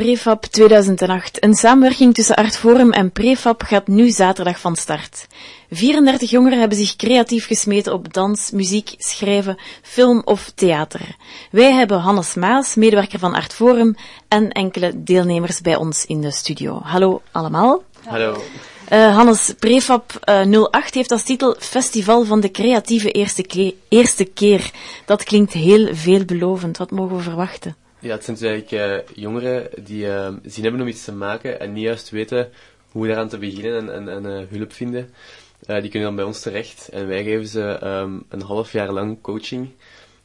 Prefab 2008. Een samenwerking tussen Artforum en Prefab gaat nu zaterdag van start. 34 jongeren hebben zich creatief gesmeten op dans, muziek, schrijven, film of theater. Wij hebben Hannes Maas, medewerker van Artforum, en enkele deelnemers bij ons in de studio. Hallo allemaal. Hallo. Uh, Hannes, Prefab uh, 08 heeft als titel Festival van de creatieve eerste, eerste keer. Dat klinkt heel veelbelovend. Wat mogen we verwachten? Ja, het zijn dus eigenlijk uh, jongeren die uh, zin hebben om iets te maken en niet juist weten hoe daaraan te beginnen en, en, en uh, hulp vinden. die kunnen dan bij ons terecht en wij geven ze um, een half jaar lang coaching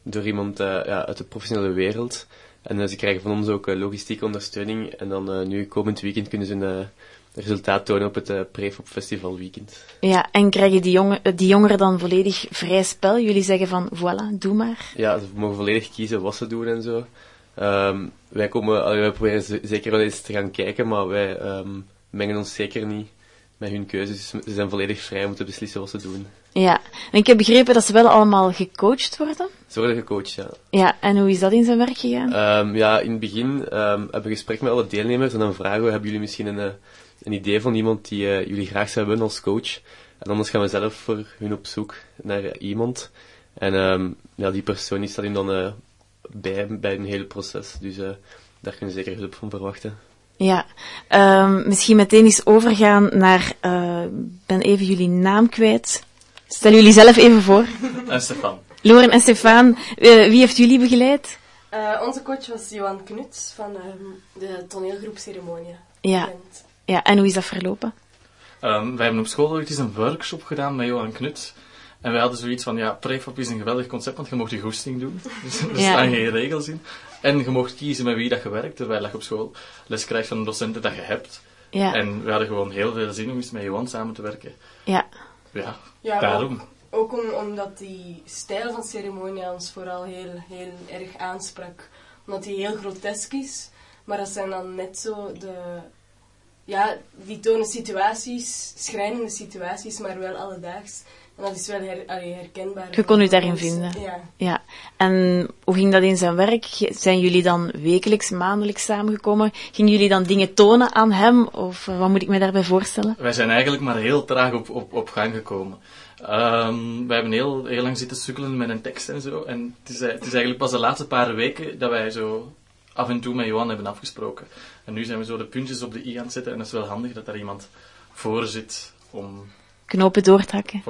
door iemand ja, uit de professionele wereld. En ze krijgen van ons ook logistieke ondersteuning en dan nu komend weekend kunnen ze een resultaat tonen op het uh, Prefop Festival Weekend. Ja, en krijgen die, jongen, die jongeren dan volledig vrij spel? Jullie zeggen van, voilà, doe maar. Ja, ze mogen volledig kiezen wat ze doen en zo. Um, wij, komen, wij proberen zeker wel eens te gaan kijken, maar wij um, mengen ons zeker niet met hun keuzes. Dus ze zijn volledig vrij om te beslissen wat ze doen. Ja, en ik heb begrepen dat ze wel allemaal gecoacht worden? Ze worden gecoacht, ja. Ja, en hoe is dat in zijn werk gegaan? Um, ja, in het begin hebben we gesprek met alle deelnemers en dan vragen we, hebben jullie misschien een, een idee van iemand die uh, jullie graag zouden hebben als coach? En anders gaan we zelf voor hun op zoek naar iemand. En um, ja, die persoon staat in dan uh, bij, bij een hele proces. Dus uh, daar kun je zeker hulp van verwachten. Ja, um, misschien meteen eens overgaan naar, uh, ben even jullie naam kwijt. Stel jullie zelf even voor. En Stefan. Loren en Stefan, uh, wie heeft jullie begeleid? Uh, onze coach was Johan Knuts van um, de toneelgroep Ceremonia. Ja. ja, en hoe is dat verlopen? Um, wij hebben op school ooit eens een workshop gedaan met Johan Knuts. En wij hadden zoiets van, ja, prefab is een geweldig concept, want je mocht je goesting doen. Dus er Ja. staan geen regels in. En je mocht kiezen met wie dat je werkt, terwijl je op school les krijgt van de docenten dat je hebt. Ja, En we hadden gewoon heel veel zin om eens met Johan samen te werken. ja, Ja, Ja, daarom. Ook, ook om, omdat die stijl van ceremonia ons vooral heel, heel erg aansprak. Omdat die heel grotesk is, maar dat zijn dan net zo de... Ja, die tonen situaties, schrijnende situaties, maar wel alledaags. En dat is wel her, allee, herkenbaar. Je kon u daarin vinden. Ja. ja. En hoe ging dat in zijn werk? Zijn jullie dan wekelijks, maandelijks samengekomen? Gingen jullie dan dingen tonen aan hem? Of eh, wat moet ik me daarbij voorstellen? Wij zijn eigenlijk maar heel traag op, op, op gang gekomen. Ehm, wij hebben heel, heel lang zitten sukkelen met een tekst en zo. En het is, het is eigenlijk pas de laatste paar weken dat wij zo af en toe met Johan hebben afgesproken. En nu zijn we zo de puntjes op de i aan het zetten. En dat is wel handig dat daar iemand voor zit om... Knopen doortakken? Voilà.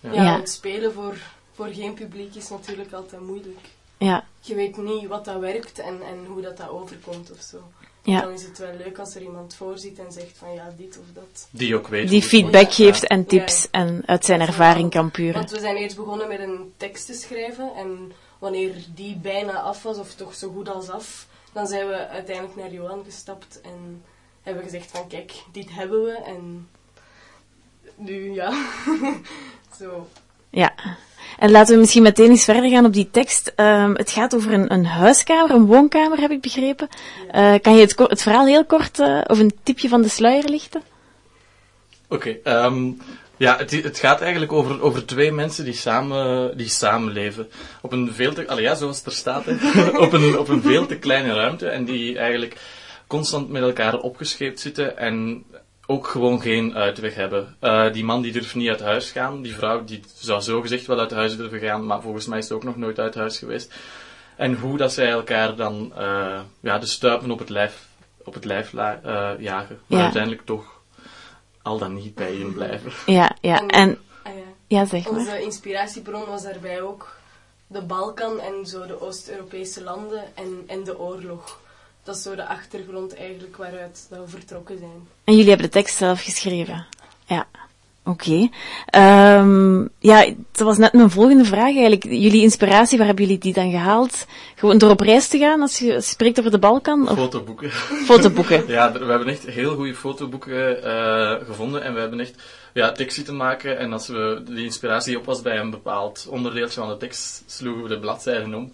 Ja. Ja, Ja. want spelen voor, voor geen publiek is natuurlijk altijd moeilijk. Ja, Je weet niet wat dat werkt en, en hoe dat, dat overkomt of zo. ja. Dan is het wel leuk als er iemand voor zit en zegt van ja, dit of dat. Die ook weet. Die feedback Ja. geeft en tips en uit zijn ervaring kan puren. Want we zijn eerst begonnen met een tekst te schrijven en wanneer die bijna af was, of toch zo goed als af, dan zijn we uiteindelijk naar Johan gestapt en hebben gezegd van kijk, dit hebben we en nu ja. zo. Ja. En laten we misschien meteen eens verder gaan op die tekst. Ehm, het gaat over een, een huiskamer, een woonkamer, heb ik begrepen. Eh, kan je het, het verhaal heel kort eh, of een tipje van de sluier lichten? Oké, ehm, ja, het, het gaat eigenlijk over, over twee mensen die samen, die samenleven. Op een veel te, allee, ja, zoals het er staat, hè, op, een, op een veel te kleine ruimte en die eigenlijk constant met elkaar opgescheept zitten en ook gewoon geen uitweg hebben. Eh, die man die durft niet uit huis gaan, die vrouw die zou zo gezegd wel uit huis durven gaan, maar volgens mij is ze ook nog nooit uit huis geweest. En hoe dat zij elkaar dan eh, ja, de stuipen op het lijf, op het lijf la- eh, jagen, maar Ja. uiteindelijk toch al dan niet bij hen blijven. Ja, ja. En, ah ja. ja, zeg maar. Onze inspiratiebron was daarbij ook de Balkan en zo de Oost-Europese landen en, en de oorlog. Dat is zo de achtergrond eigenlijk waaruit dat we vertrokken zijn. En jullie hebben de tekst zelf geschreven. Ja. Oké. Ehm, ja, dat was net mijn volgende vraag eigenlijk. Jullie inspiratie, waar hebben jullie die dan gehaald? Gewoon door op reis te gaan als je, als je spreekt over de Balkan? Of Fotoboeken. fotoboeken? Ja, we hebben echt heel goede fotoboeken eh, gevonden en we hebben echt ja, tekst zitten maken. En als we de inspiratie op was bij een bepaald onderdeeltje van de tekst, sloegen we de bladzijden om.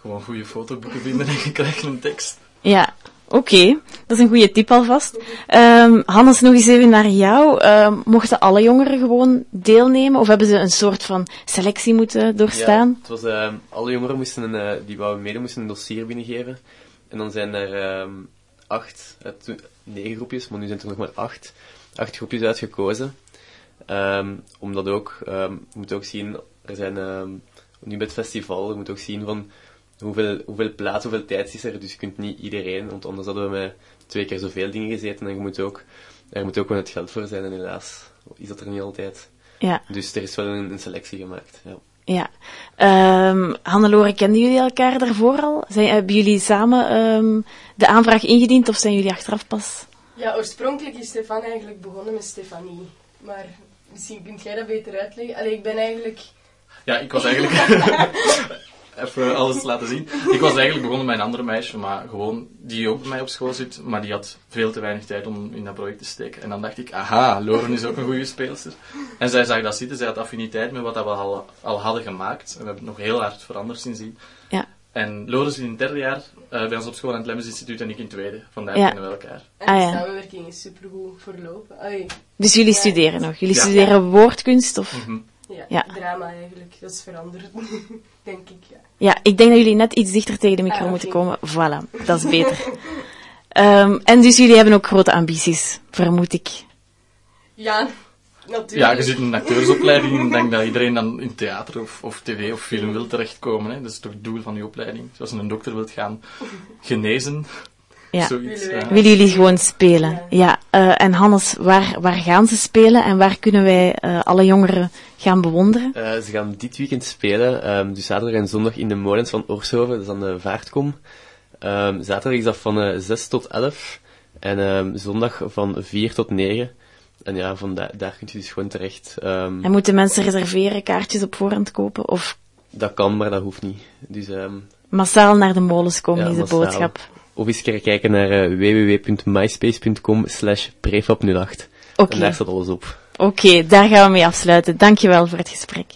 Gewoon goede fotoboeken vinden en je krijgt een tekst. Ja, oké. Dat is een goede tip alvast. Ehm, Hannes, nog eens even naar jou. Ehm, mochten alle jongeren gewoon deelnemen? Of hebben ze een soort van selectie moeten doorstaan? Ja, het was, ehm, alle jongeren moesten eh, die wouden meedoen, moesten een dossier binnengeven. En dan zijn er acht, uh, toen, negen groepjes, maar nu zijn er nog maar acht, acht groepjes uitgekozen. Um, omdat ook, um, je moet ook zien, er zijn, um, nu bij het festival, je moet ook zien van hoeveel, hoeveel plaats, hoeveel tijd is er, dus je kunt niet iedereen, want anders hadden we met twee keer zoveel dingen gezeten en je moet ook, er moet ook gewoon het geld voor zijn en helaas is dat er niet altijd. Ja. Dus er is wel een, een selectie gemaakt, ja. Ja. Um, Hannelore, kenden jullie elkaar daarvoor al? Zijn, hebben jullie samen um, de aanvraag ingediend of zijn jullie achteraf pas? Ja, oorspronkelijk is Stefan eigenlijk begonnen met Stefanie. Maar misschien kunt jij dat beter uitleggen. Allee, ik ben eigenlijk... Ja, ik was eigenlijk... Even alles laten zien. Ik was eigenlijk begonnen met een andere meisje, maar gewoon, die ook bij mij op school zit, maar die had veel te weinig tijd om in dat project te steken. En dan dacht ik, aha, Loren is ook een goede speelster. En zij zag dat zitten, zij had affiniteit met wat we al, al hadden gemaakt. En we hebben het nog heel hard veranderd sindsdien. Ja. En Loren is in het derde jaar uh, bij ons op school aan het Lemmens Instituut en ik in het tweede. Vandaar Ja. kennen we elkaar. En de Ah, ja. samenwerking is supergoed verlopen. Allee, Dus jullie Ja. studeren nog? Jullie Ja. studeren woordkunst of? Mhm. Ja, Ja. drama eigenlijk. Dat is veranderd, denk ik. Ja. Ja, ik denk dat jullie net iets dichter tegen de micro Ah, moeten komen. Voilà, dat is beter. Ehm, en dus jullie hebben ook grote ambities, vermoed ik. Ja, natuurlijk. Ja, je zit in een acteursopleiding. Ik denk dat iedereen dan in theater of, of tv of film wil terechtkomen. Hè. Dat is toch het doel van je opleiding. Zoals een dokter wilt gaan genezen. Ja. Zoiets. Willen wij. ja. Willen jullie gewoon spelen? Ja. Ja. eh, en Hannes, waar, waar gaan ze spelen en waar kunnen wij eh, alle jongeren gaan bewonderen? Uh, ze gaan dit weekend spelen, um, dus zaterdag en zondag in de molens van Orshoven, dat is aan de Vaartkom. Um, zaterdag is dat van uh, 6 tot 11 en um, zondag van 4 tot 9. En ja, van da daar kunt je dus gewoon terecht. Um, En moeten mensen reserveren, kaartjes op voorhand kopen of dat kan, maar dat hoeft niet. Dus, um, massaal naar de molens komen Ja, is de massaal. boodschap? Of eens kijken- kijken naar uh, www.myspace.com slash prefab08. Oké, En daar staat alles op. Oké, daar gaan we mee afsluiten. Dankjewel voor het gesprek.